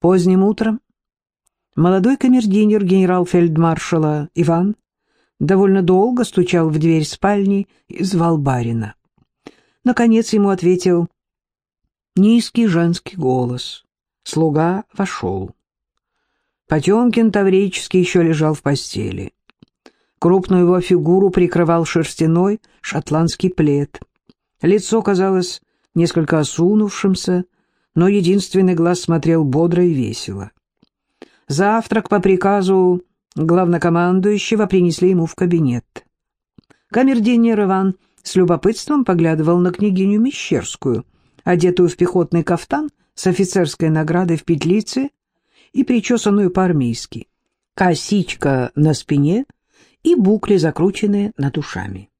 Поздним утром молодой камердинер генерал-фельдмаршала Иван довольно долго стучал в дверь спальни и звал барина. Наконец ему ответил низкий женский голос. Слуга вошел. Потемкин Таврический еще лежал в постели. Крупную его фигуру прикрывал шерстяной шотландский плед. Лицо казалось несколько осунувшимся, но единственный глаз смотрел бодро и весело. Завтрак по приказу главнокомандующего принесли ему в кабинет. Камердинер Иван с любопытством поглядывал на княгиню Мещерскую, одетую в пехотный кафтан с офицерской наградой в петлице и причесанную по-армейски, косичка на спине и букли, закрученные над ушами.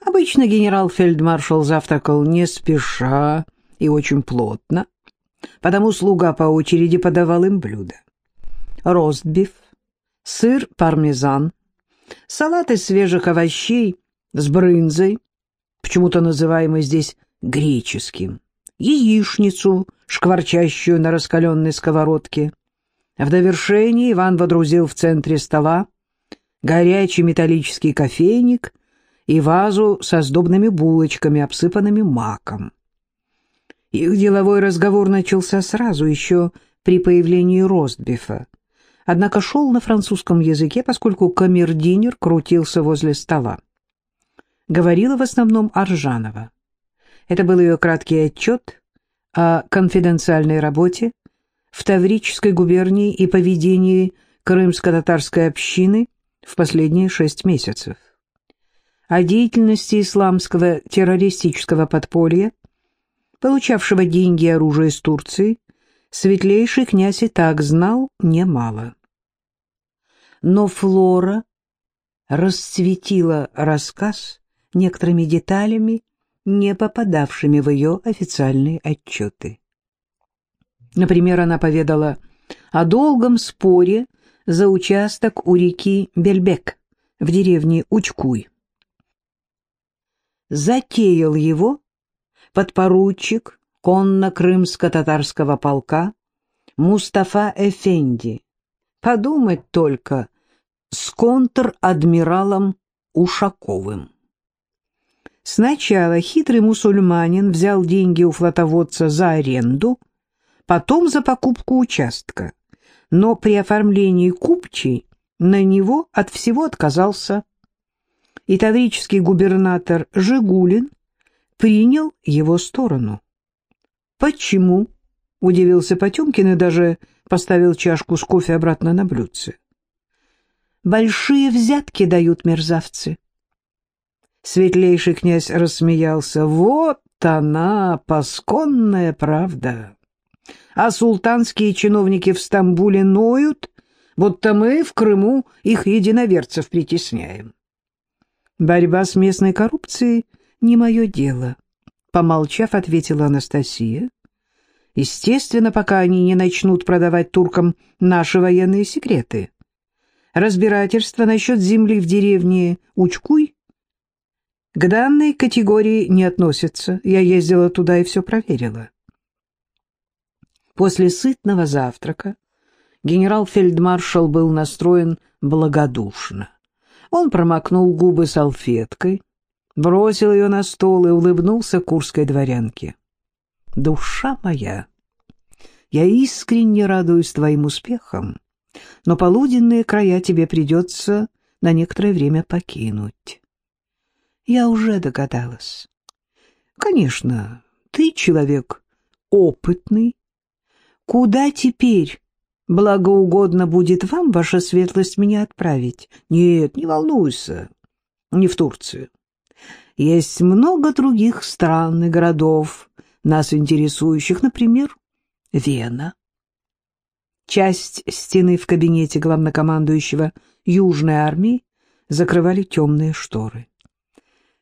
Обычно генерал-фельдмаршал завтракал не спеша и очень плотно, потому слуга по очереди подавал им блюда. Ростбиф, сыр пармезан, салат из свежих овощей с брынзой, почему-то называемый здесь греческим, яичницу, шкварчащую на раскаленной сковородке. В довершении Иван водрузил в центре стола горячий металлический кофейник и вазу со сдобными булочками, обсыпанными маком. Их деловой разговор начался сразу, еще при появлении Ростбифа, однако шел на французском языке, поскольку камердинер крутился возле стола. Говорила в основном Аржанова. Это был ее краткий отчет о конфиденциальной работе в Таврической губернии и поведении крымско-татарской общины в последние шесть месяцев. О деятельности исламского террористического подполья, получавшего деньги и оружие из Турции, светлейший князь и так знал немало. Но Флора расцветила рассказ некоторыми деталями, не попадавшими в ее официальные отчеты. Например, она поведала о долгом споре за участок у реки Бельбек в деревне Учкуй. Затеял его подпоручик конно-крымско-татарского полка Мустафа Эфенди. Подумать только, с контр-адмиралом Ушаковым. Сначала хитрый мусульманин взял деньги у флотоводца за аренду, потом за покупку участка, но при оформлении купчей на него от всего отказался. И таврический губернатор Жигулин принял его сторону. «Почему?» — удивился Потемкин и даже поставил чашку с кофе обратно на блюдце. «Большие взятки дают мерзавцы. Светлейший князь рассмеялся. «Вот она, пасконная правда! А султанские чиновники в Стамбуле ноют, будто мы в Крыму их единоверцев притесняем. Борьба с местной коррупцией — не мое дело», — помолчав, ответила Анастасия. «Естественно, пока они не начнут продавать туркам наши военные секреты. Разбирательство насчет земли в деревне Учкуй к данной категории не относится. Я ездила туда и все проверила. После сытного завтрака генерал-фельдмаршал был настроен благодушно. Он промокнул губы салфеткой, бросил ее на стол и улыбнулся курской дворянке. «Душа моя, я искренне радуюсь твоим успехам, но полуденные края тебе придется на некоторое время покинуть. Я уже догадалась. Конечно, ты человек опытный. Куда теперь благоугодно будет вам, ваша светлость, меня отправить? Нет, не волнуйся, не в Турцию. Есть много других стран и городов, нас интересующих, например, Вена. Часть стены в кабинете главнокомандующего Южной армии закрывали темные шторы.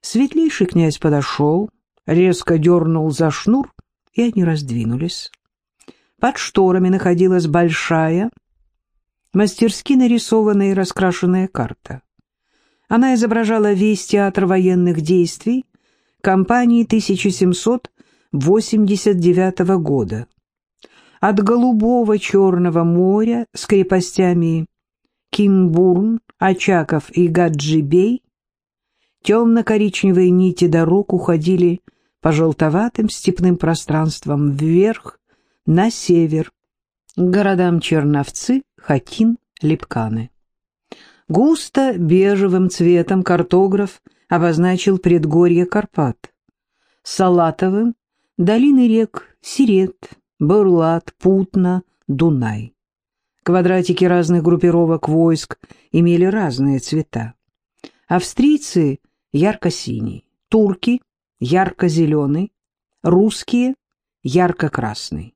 Светлейший князь подошел, резко дернул за шнур, и они раздвинулись. Под шторами находилась большая, мастерски нарисованная и раскрашенная карта. Она изображала весь театр военных действий кампании 1789 года. от голубого Черного моря с крепостями Кинбурн, Очаков и Гаджибей темно-коричневые нити дорог уходили по желтоватым степным пространствам вверх, на север, к городам Черновцы, Хатин, Липканы. Густо бежевым цветом картограф обозначил предгорье Карпат, салатовым — долины рек Сирет, Бурлат, Путна, Дунай. Квадратики разных группировок войск имели разные цвета. Австрийцы — ярко-синий, турки — ярко-зеленый, русские — ярко-красный.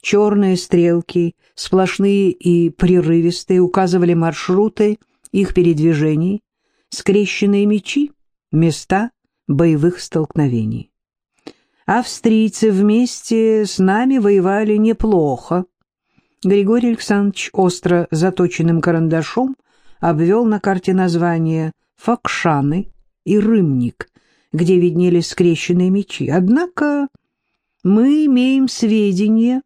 Черные стрелки, сплошные и прерывистые, указывали маршруты их передвижений, скрещенные мечи — места боевых столкновений. Австрийцы вместе с нами воевали неплохо. Григорий Александрович остро заточенным карандашом обвел на карте названия Факшаны и Рымник, где виднелись скрещенные мечи. Однако мы имеем сведения,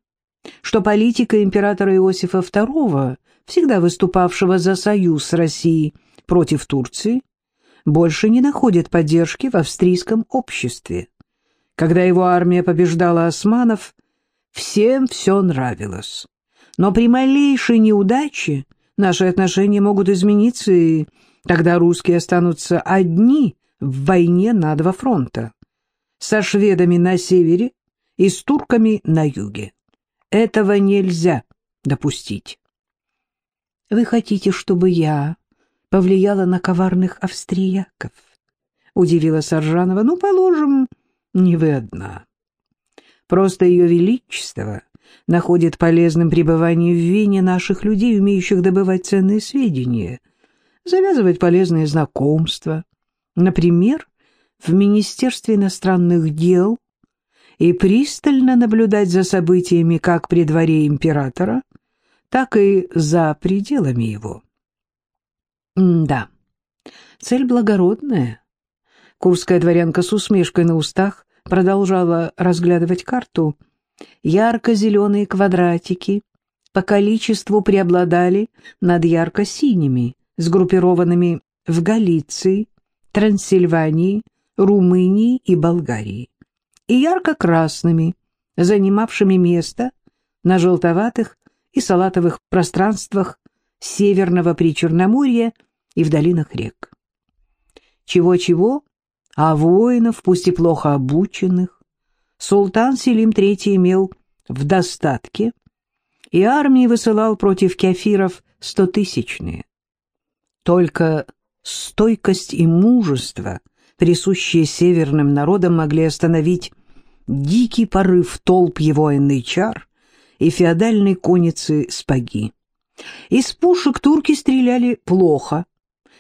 что политика императора Иосифа II, всегда выступавшего за союз с Россией против Турции, больше не находит поддержки в австрийском обществе. Когда его армия побеждала османов, всем все нравилось. Но при малейшей неудаче наши отношения могут измениться, и тогда русские останутся одни в войне на два фронта. Со шведами на севере и с турками на юге. Этого нельзя допустить. Вы хотите, чтобы я повлияла на коварных австрияков? Удивила Саржанова. Ну, положим, не вы одна. Просто ее величество находит полезным пребывание в Вене наших людей, умеющих добывать ценные сведения, завязывать полезные знакомства. Например, в Министерстве иностранных дел и пристально наблюдать за событиями как при дворе императора, так и за пределами его. М да, цель благородная. Курская дворянка с усмешкой на устах продолжала разглядывать карту. Ярко-зеленые квадратики по количеству преобладали над ярко-синими, сгруппированными в Галиции, Трансильвании, Румынии и Болгарии и ярко-красными, занимавшими место на желтоватых и салатовых пространствах Северного Причерноморья и в долинах рек. Чего-чего, а воинов, пусть и плохо обученных, султан Селим III имел в достатке, и армии высылал против кефиров стотысячные. Только стойкость и мужество – присущие северным народам, могли остановить дикий порыв толп его чар и феодальной конницы спаги. Из пушек турки стреляли плохо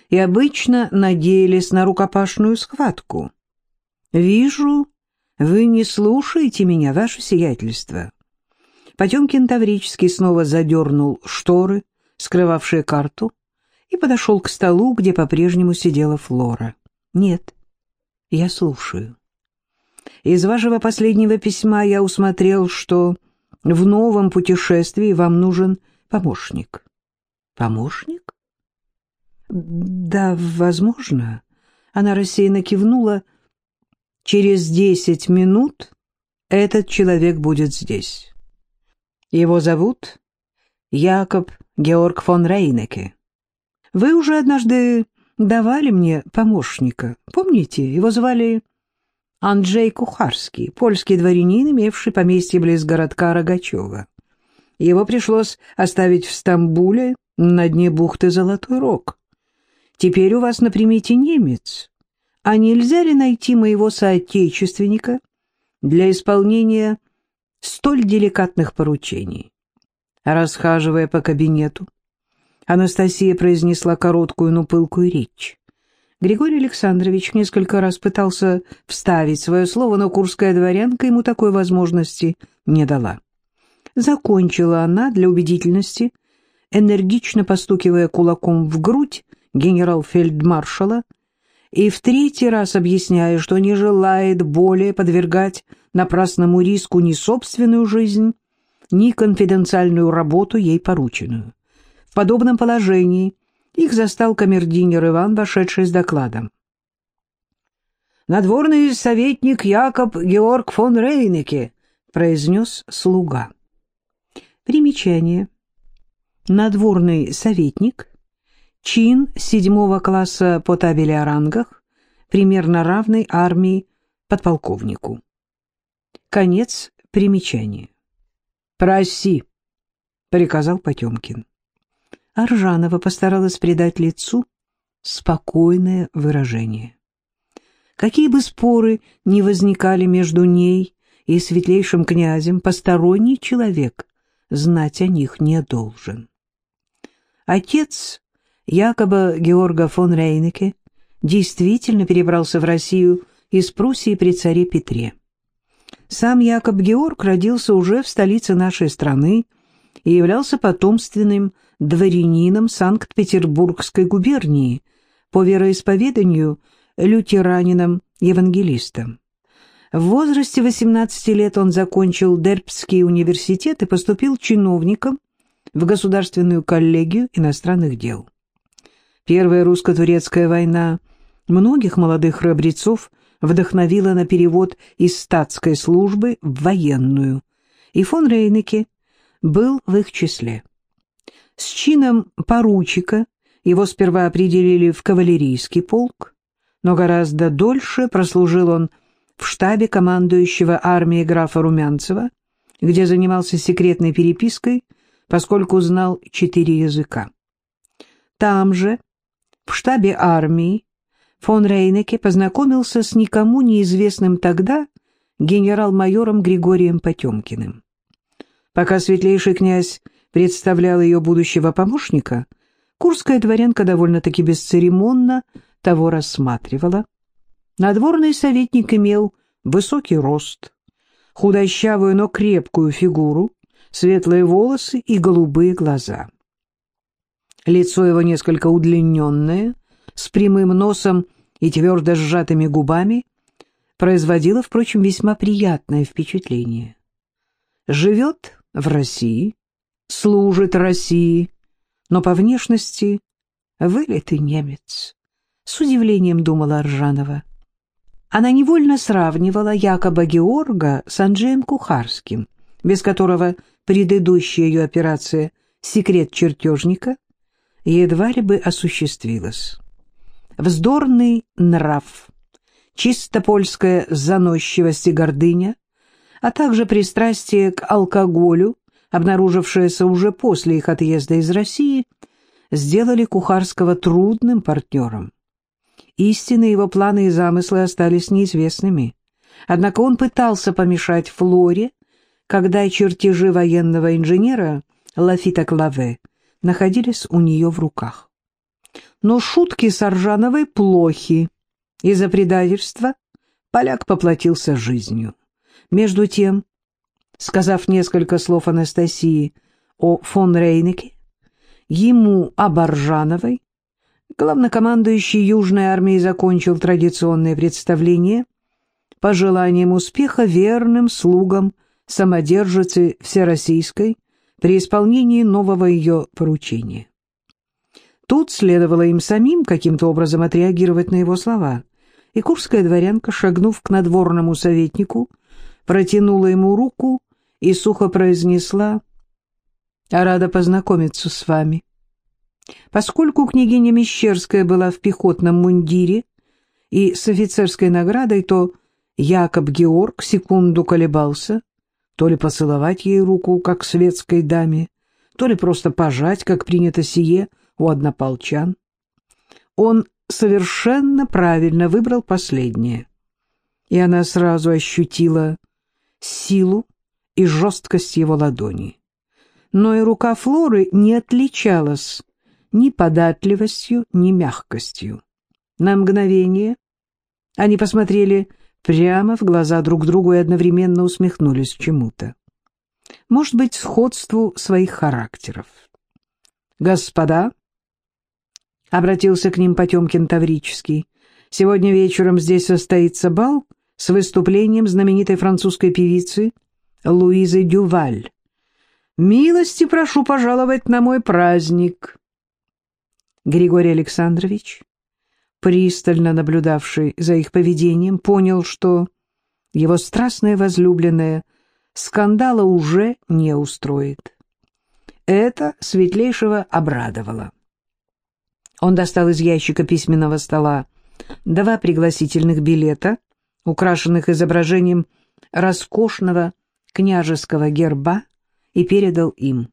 и обычно надеялись на рукопашную схватку. «Вижу, вы не слушаете меня, ваше сиятельство». Потемкин Таврический снова задернул шторы, скрывавшие карту, и подошел к столу, где по-прежнему сидела Флора. «Нет, я слушаю. Из вашего последнего письма я усмотрел, что в новом путешествии вам нужен помощник. Помощник? Да, возможно. Она рассеянно кивнула. Через десять минут этот человек будет здесь. Его зовут Якоб Георг фон Рейнеке. Вы уже однажды давали мне помощника. Помните, его звали Анджей Кухарский, польский дворянин, имевший поместье близ городка Рогачева. Его пришлось оставить в Стамбуле на дне бухты Золотой Рог. Теперь у вас на примете немец. А нельзя ли найти моего соотечественника для исполнения столь деликатных поручений? Расхаживая по кабинету, Анастасия произнесла короткую, но пылкую речь. Григорий Александрович несколько раз пытался вставить свое слово, но курская дворянка ему такой возможности не дала. Закончила она для убедительности, энергично постукивая кулаком в грудь генерал-фельдмаршала и в третий раз объясняя, что не желает более подвергать напрасному риску ни собственную жизнь, ни конфиденциальную работу, ей порученную. В подобном положении их застал камердинер Иван, вошедший с докладом. «Надворный советник Якоб Георг фон Рейнеке», — произнес слуга. Примечание. Надворный советник — чин седьмого класса по табели о рангах, примерно равный армии подполковнику. Конец примечания. «Проси», — приказал Потемкин. Аржанова постаралась придать лицу спокойное выражение. Какие бы споры ни возникали между ней и светлейшим князем, посторонний человек знать о них не должен. Отец якобы Георга фон Рейнеке действительно перебрался в Россию из Пруссии при царе Петре. Сам Якоб Георг родился уже в столице нашей страны и являлся потомственным дворянином Санкт-Петербургской губернии, по вероисповеданию лютеранином-евангелистом. В возрасте 18 лет он закончил Дербский университет и поступил чиновником в Государственную коллегию иностранных дел. Первая русско-турецкая война многих молодых храбрецов вдохновила на перевод из статской службы в военную, и фон Рейнеке был в их числе. С чином поручика его сперва определили в кавалерийский полк, но гораздо дольше прослужил он в штабе командующего армией графа Румянцева, где занимался секретной перепиской, поскольку знал четыре языка. Там же, в штабе армии, фон Рейнеке познакомился с никому неизвестным тогда генерал-майором Григорием Потемкиным. Пока светлейший князь представлял ее будущего помощника, курская дворянка довольно-таки бесцеремонно того рассматривала. Надворный советник имел высокий рост, худощавую, но крепкую фигуру, светлые волосы и голубые глаза. Лицо его несколько удлиненное, с прямым носом и твердо сжатыми губами, производило, впрочем, весьма приятное впечатление. Живет в России, служит России, но по внешности вылитый немец. С удивлением думала Аржанова. Она невольно сравнивала якобы Георга с Анджеем Кухарским, без которого предыдущая ее операция «Секрет чертежника» едва ли бы осуществилась. Вздорный нрав, чисто польская заносчивость и гордыня, а также пристрастие к алкоголю обнаружившееся уже после их отъезда из России, сделали Кухарского трудным партнером. Истинные его планы и замыслы остались неизвестными. Однако он пытался помешать Флоре, когда чертежи военного инженера Лафита Клаве находились у нее в руках. Но шутки Саржановой плохи. Из-за предательства поляк поплатился жизнью. Между тем, сказав несколько слов Анастасии о фон Рейнеке, ему о Баржановой, главнокомандующий Южной армией закончил традиционное представление пожеланием успеха верным слугам самодержицы Всероссийской при исполнении нового ее поручения. Тут следовало им самим каким-то образом отреагировать на его слова, и курская дворянка, шагнув к надворному советнику, протянула ему руку и сухо произнесла «Рада познакомиться с вами». Поскольку княгиня Мещерская была в пехотном мундире и с офицерской наградой, то Якоб Георг секунду колебался, то ли поцеловать ей руку, как светской даме, то ли просто пожать, как принято сие у однополчан. Он совершенно правильно выбрал последнее, и она сразу ощутила силу и жесткость его ладони. Но и рука Флоры не отличалась ни податливостью, ни мягкостью. На мгновение они посмотрели прямо в глаза друг другу и одновременно усмехнулись чему-то. Может быть, сходству своих характеров. «Господа», — обратился к ним Потемкин Таврический, — «сегодня вечером здесь состоится бал с выступлением знаменитой французской певицы Луизы Дюваль, Милости прошу пожаловать на мой праздник. Григорий Александрович, пристально наблюдавший за их поведением, понял, что его страстная возлюбленная скандала уже не устроит. Это Светлейшего обрадовало. Он достал из ящика письменного стола два пригласительных билета, украшенных изображением роскошного княжеского герба, и передал им.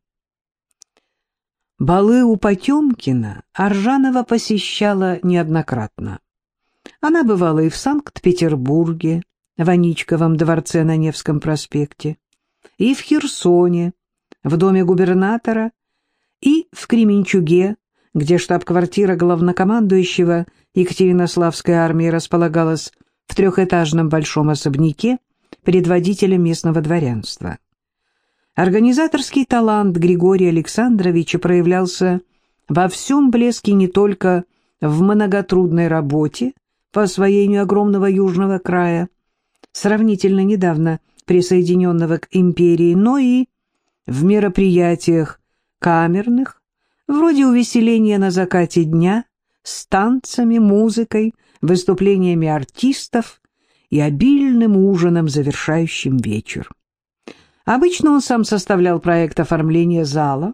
Балы у Потемкина Аржанова посещала неоднократно. Она бывала и в Санкт-Петербурге, в Аничковом дворце на Невском проспекте, и в Херсоне, в доме губернатора, и в Кременчуге, где штаб-квартира главнокомандующего Екатеринославской армии располагалась в трехэтажном большом особняке предводителя местного дворянства. Организаторский талант Григория Александровича проявлялся во всем блеске не только в многотрудной работе по освоению огромного южного края, сравнительно недавно присоединенного к империи, но и в мероприятиях камерных, вроде увеселения на закате дня, с танцами, музыкой, выступлениями артистов и обильным ужином, завершающим вечер. Обычно он сам составлял проект оформления зала,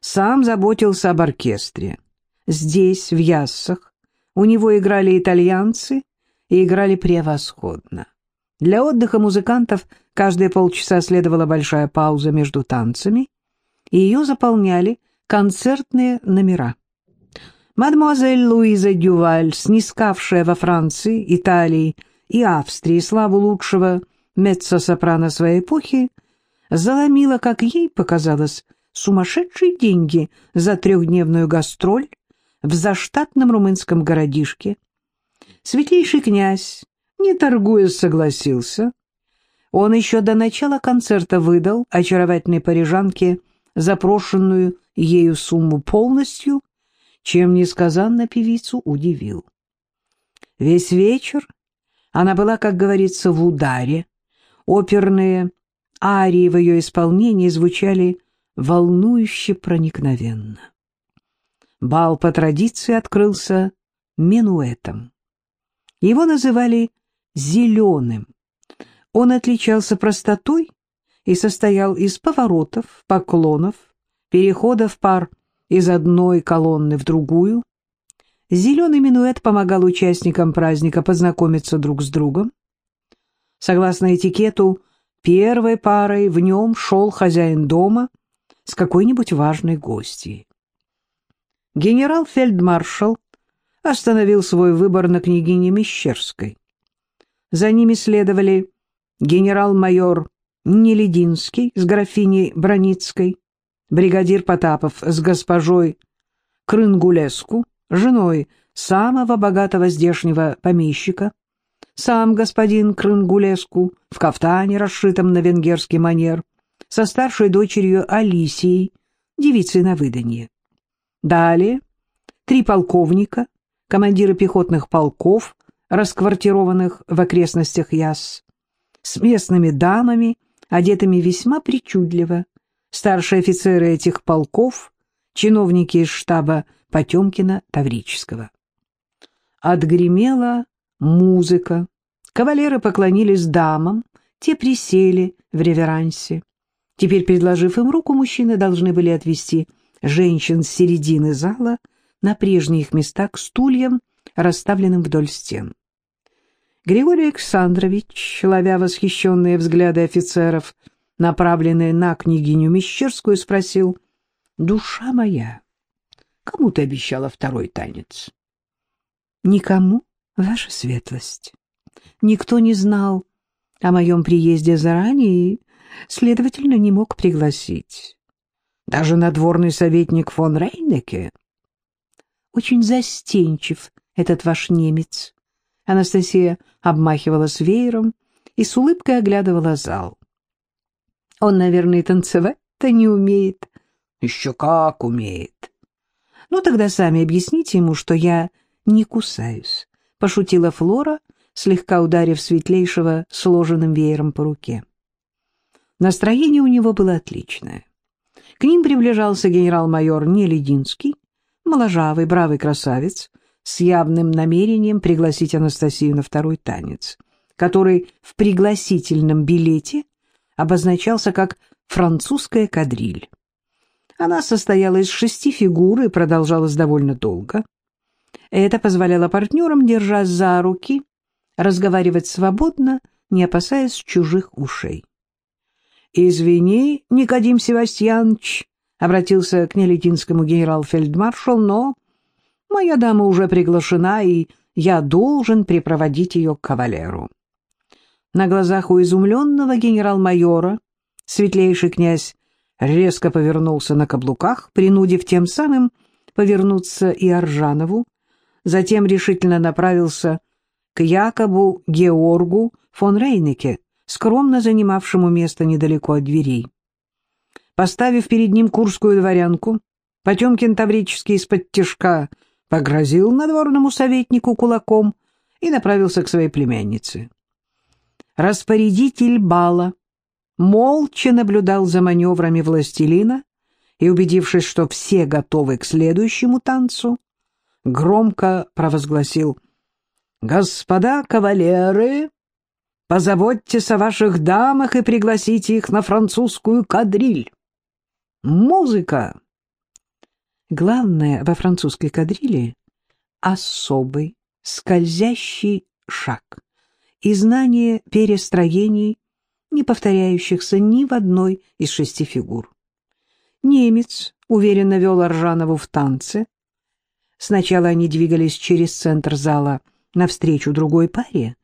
сам заботился об оркестре. Здесь, в Яссах, у него играли итальянцы и играли превосходно. Для отдыха музыкантов каждые полчаса следовала большая пауза между танцами, и ее заполняли концертные номера. Мадемуазель Луиза Дюваль, снискавшая во Франции, Италии и Австрии славу лучшего меццо-сопрано своей эпохи, заломила, как ей показалось, сумасшедшие деньги за трехдневную гастроль в заштатном румынском городишке. Светлейший князь, не торгуясь, согласился. Он еще до начала концерта выдал очаровательной парижанке запрошенную ею сумму полностью, чем несказанно певицу удивил. Весь вечер она была, как говорится, в ударе. Оперные арии в ее исполнении звучали волнующе проникновенно. Бал по традиции открылся минуэтом. Его называли «зеленым». Он отличался простотой и состоял из поворотов, поклонов, переходов пар из одной колонны в другую. Зеленый минуэт помогал участникам праздника познакомиться друг с другом. Согласно этикету, Первой парой в нем шел хозяин дома с какой-нибудь важной гостьей. Генерал-фельдмаршал остановил свой выбор на княгине Мещерской. За ними следовали генерал-майор Нелединский с графиней Броницкой, бригадир Потапов с госпожой Крынгулеску, женой самого богатого здешнего помещика, сам господин Крынгулеску в кафтане, расшитом на венгерский манер, со старшей дочерью Алисией, девицей на выданье. Далее три полковника, командиры пехотных полков, расквартированных в окрестностях Яс, с местными дамами, одетыми весьма причудливо, старшие офицеры этих полков, чиновники из штаба Потемкина-Таврического. Отгремела музыка. Кавалеры поклонились дамам, те присели в реверансе. Теперь, предложив им руку, мужчины должны были отвести женщин с середины зала на прежние их места к стульям, расставленным вдоль стен. Григорий Александрович, ловя восхищенные взгляды офицеров, направленные на княгиню Мещерскую, спросил, «Душа моя, кому ты обещала второй танец?» «Никому», Ваша светлость, никто не знал о моем приезде заранее и, следовательно, не мог пригласить. Даже надворный советник фон Рейнеке. Очень застенчив этот ваш немец. Анастасия обмахивалась веером и с улыбкой оглядывала зал. Он, наверное, танцевать-то не умеет. Еще как умеет. Ну, тогда сами объясните ему, что я не кусаюсь, — пошутила Флора, слегка ударив светлейшего сложенным веером по руке. Настроение у него было отличное. К ним приближался генерал-майор Нелединский, моложавый, бравый красавец, с явным намерением пригласить Анастасию на второй танец, который в пригласительном билете обозначался как «французская кадриль». Она состояла из шести фигур и продолжалась довольно долго. Это позволяло партнерам, держась за руки, разговаривать свободно, не опасаясь чужих ушей. «Извини, Никодим Севастьянович», — обратился к Нелетинскому генерал-фельдмаршал, «но моя дама уже приглашена, и я должен припроводить ее к кавалеру». На глазах у изумленного генерал-майора светлейший князь резко повернулся на каблуках, принудив тем самым повернуться и Аржанову, затем решительно направился к Якобу Георгу фон Рейнеке, скромно занимавшему место недалеко от дверей. Поставив перед ним курскую дворянку, Потемкин Таврический из-под тяжка погрозил надворному советнику кулаком и направился к своей племяннице. Распорядитель бала молча наблюдал за маневрами властелина и, убедившись, что все готовы к следующему танцу, громко провозгласил «Господа кавалеры, позаботьтесь о ваших дамах и пригласите их на французскую кадриль. Музыка!» Главное во французской кадриле — особый скользящий шаг и знание перестроений, не повторяющихся ни в одной из шести фигур. Немец уверенно вел Аржанову в танце. Сначала они двигались через центр зала навстречу другой паре,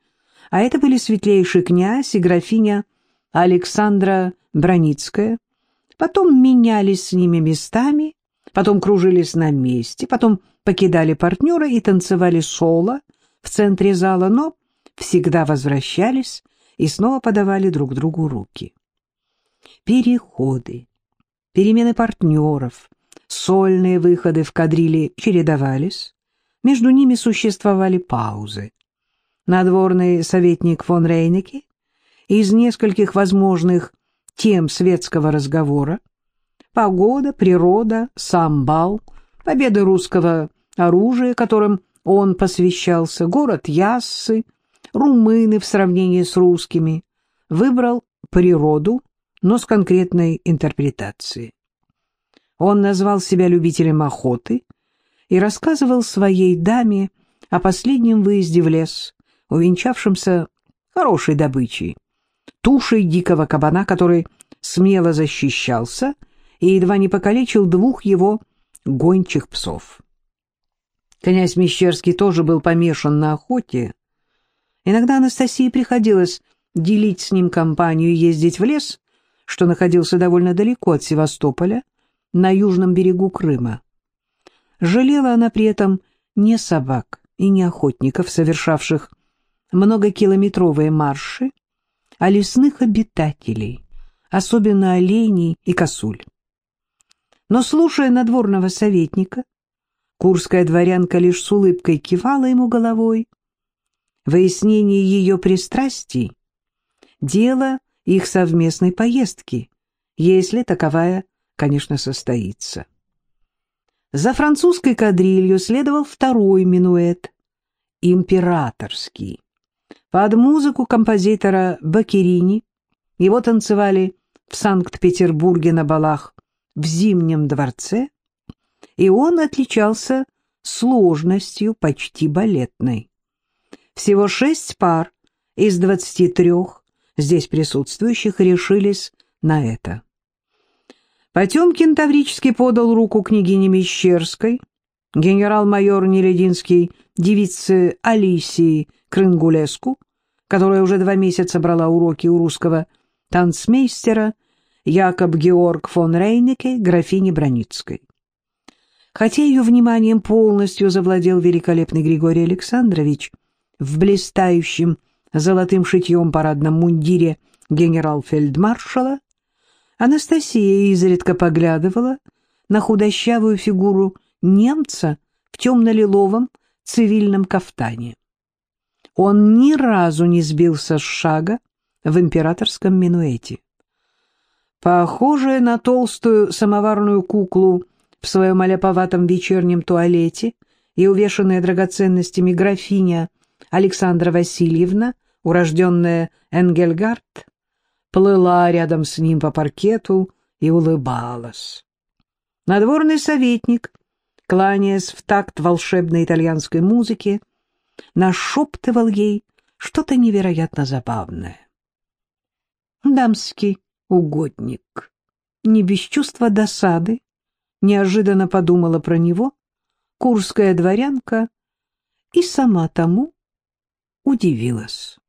а это были светлейший князь и графиня Александра Броницкая, потом менялись с ними местами, потом кружились на месте, потом покидали партнера и танцевали соло в центре зала, но всегда возвращались и снова подавали друг другу руки. Переходы, перемены партнеров, сольные выходы в кадриле чередовались, между ними существовали паузы. Надворный советник фон Рейнеке из нескольких возможных тем светского разговора погода, природа, сам бал, победы русского оружия, которым он посвящался, город Яссы, румыны в сравнении с русскими, выбрал природу, но с конкретной интерпретацией. Он назвал себя любителем охоты и рассказывал своей даме о последнем выезде в лес, увенчавшемся хорошей добычей, тушей дикого кабана, который смело защищался и едва не покалечил двух его гончих псов. Князь Мещерский тоже был помешан на охоте, Иногда Анастасии приходилось делить с ним компанию и ездить в лес, что находился довольно далеко от Севастополя, на южном берегу Крыма. Жалела она при этом не собак и не охотников, совершавших многокилометровые марши, а лесных обитателей, особенно оленей и косуль. Но, слушая надворного советника, курская дворянка лишь с улыбкой кивала ему головой, Выяснение ее пристрастий — дело их совместной поездки, если таковая, конечно, состоится. За французской кадрилью следовал второй минуэт, императорский. Под музыку композитора Бакерини его танцевали в Санкт-Петербурге на балах в Зимнем дворце, и он отличался сложностью почти балетной. Всего шесть пар из двадцати трех здесь присутствующих решились на это. Потемкин Таврический подал руку княгине Мещерской, генерал-майор Нелединский девице Алисии Крынгулеску, которая уже два месяца брала уроки у русского танцмейстера Якоб Георг фон Рейнеке, графини Броницкой. Хотя ее вниманием полностью завладел великолепный Григорий Александрович, в блистающем золотым шитьем парадном мундире генерал-фельдмаршала, Анастасия изредка поглядывала на худощавую фигуру немца в темно-лиловом цивильном кафтане. Он ни разу не сбился с шага в императорском минуэте. Похожая на толстую самоварную куклу в своем аляповатом вечернем туалете и увешанная драгоценностями графиня Александра Васильевна, урожденная Энгельгард, плыла рядом с ним по паркету и улыбалась. Надворный советник, кланяясь в такт волшебной итальянской музыки, нашептывал ей что-то невероятно забавное. Дамский угодник, не без чувства досады, неожиданно подумала про него курская дворянка и сама тому удивилась.